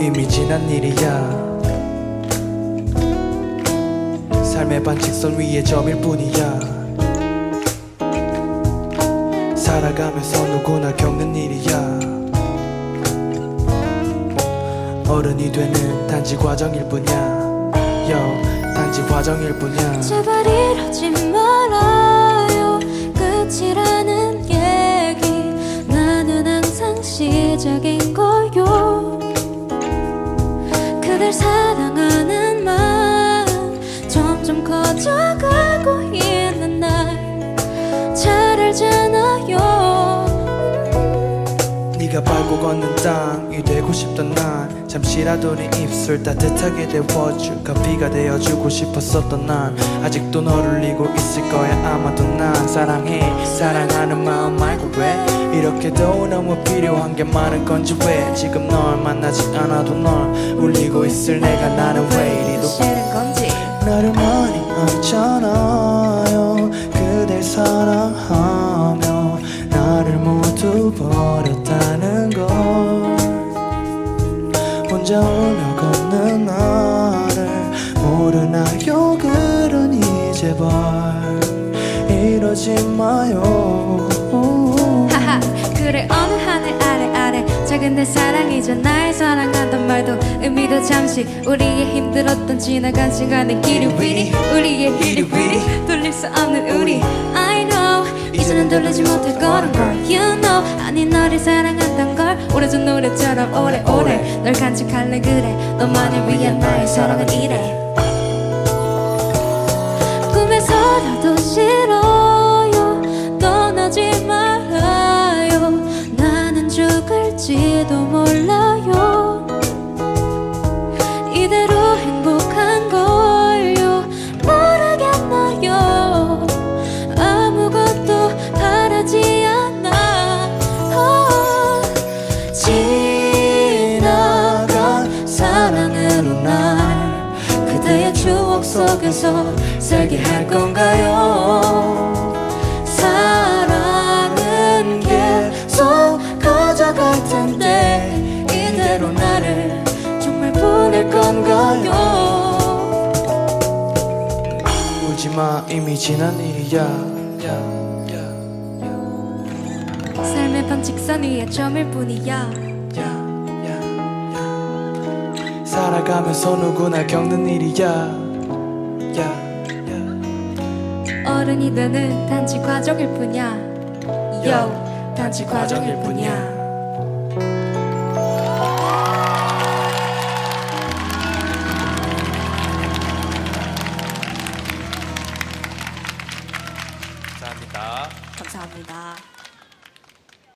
이미 지난 일이야. 삶의 반칙선 위에 점일 뿐이야. 살아가면서 누구나 겪는 일이야 어른이 되는 단지 과정일 뿐이야. Yo, 단지 과정일 뿐이야. 제발 이러지 말아요. 끝이라는 얘기. 나는 항상 시작인 거요. 그댈 사랑하는 마음 점점 커져가고 있 네가 밟고 걷는 땅이 되고 싶던 난. 잠시라도 네 입술 따뜻하게 데워줄 커피가 되어주고 싶었었던 난. 아직도 너를 잊고 있을 거야 아마도 난. 사랑해 사랑하는 마음 말고 왜? 이렇게도 너무 필요한 게 많은 건지 왜? 지금 널 만나지 않아도 널 울리고 있을 내가 나는 왜 이리도 혼자 울며 걷는 나를 모르나요? 그러니 제발 이러지 마요. 하하 그래 어느 하늘 아래 아래 작은 내 사랑이자 나의 사랑한단 말도 의미도 잠시 우리의 힘들었던 지나간 시간의 길이 위리 우리의 히리위리. 돌릴 수 없는 우리. I know. 이제는 돌리지 못할 거란 걸 노래처럼 오래오래 널 간직할래 그래. 너만을 위한 나의 사랑은 이래. 꿈에서라도 싫어 속에서 살게 할 건가요? 사랑은 계속 커져갈 텐데 이대로 나를 정말 보낼 건가요? 울지마 이미 지난 일이야 삶의 반칙선 위에 점일 뿐이야. 살아가면서 누구나 겪는 일이야 야, 어른이 되는 단지 과정일 뿐이야. Yo 단지 과정일 뿐이야. 감사합니다. 감사합니다